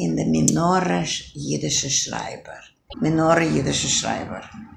in de Minore Jiddische schrijver, Minore Jiddische schrijver.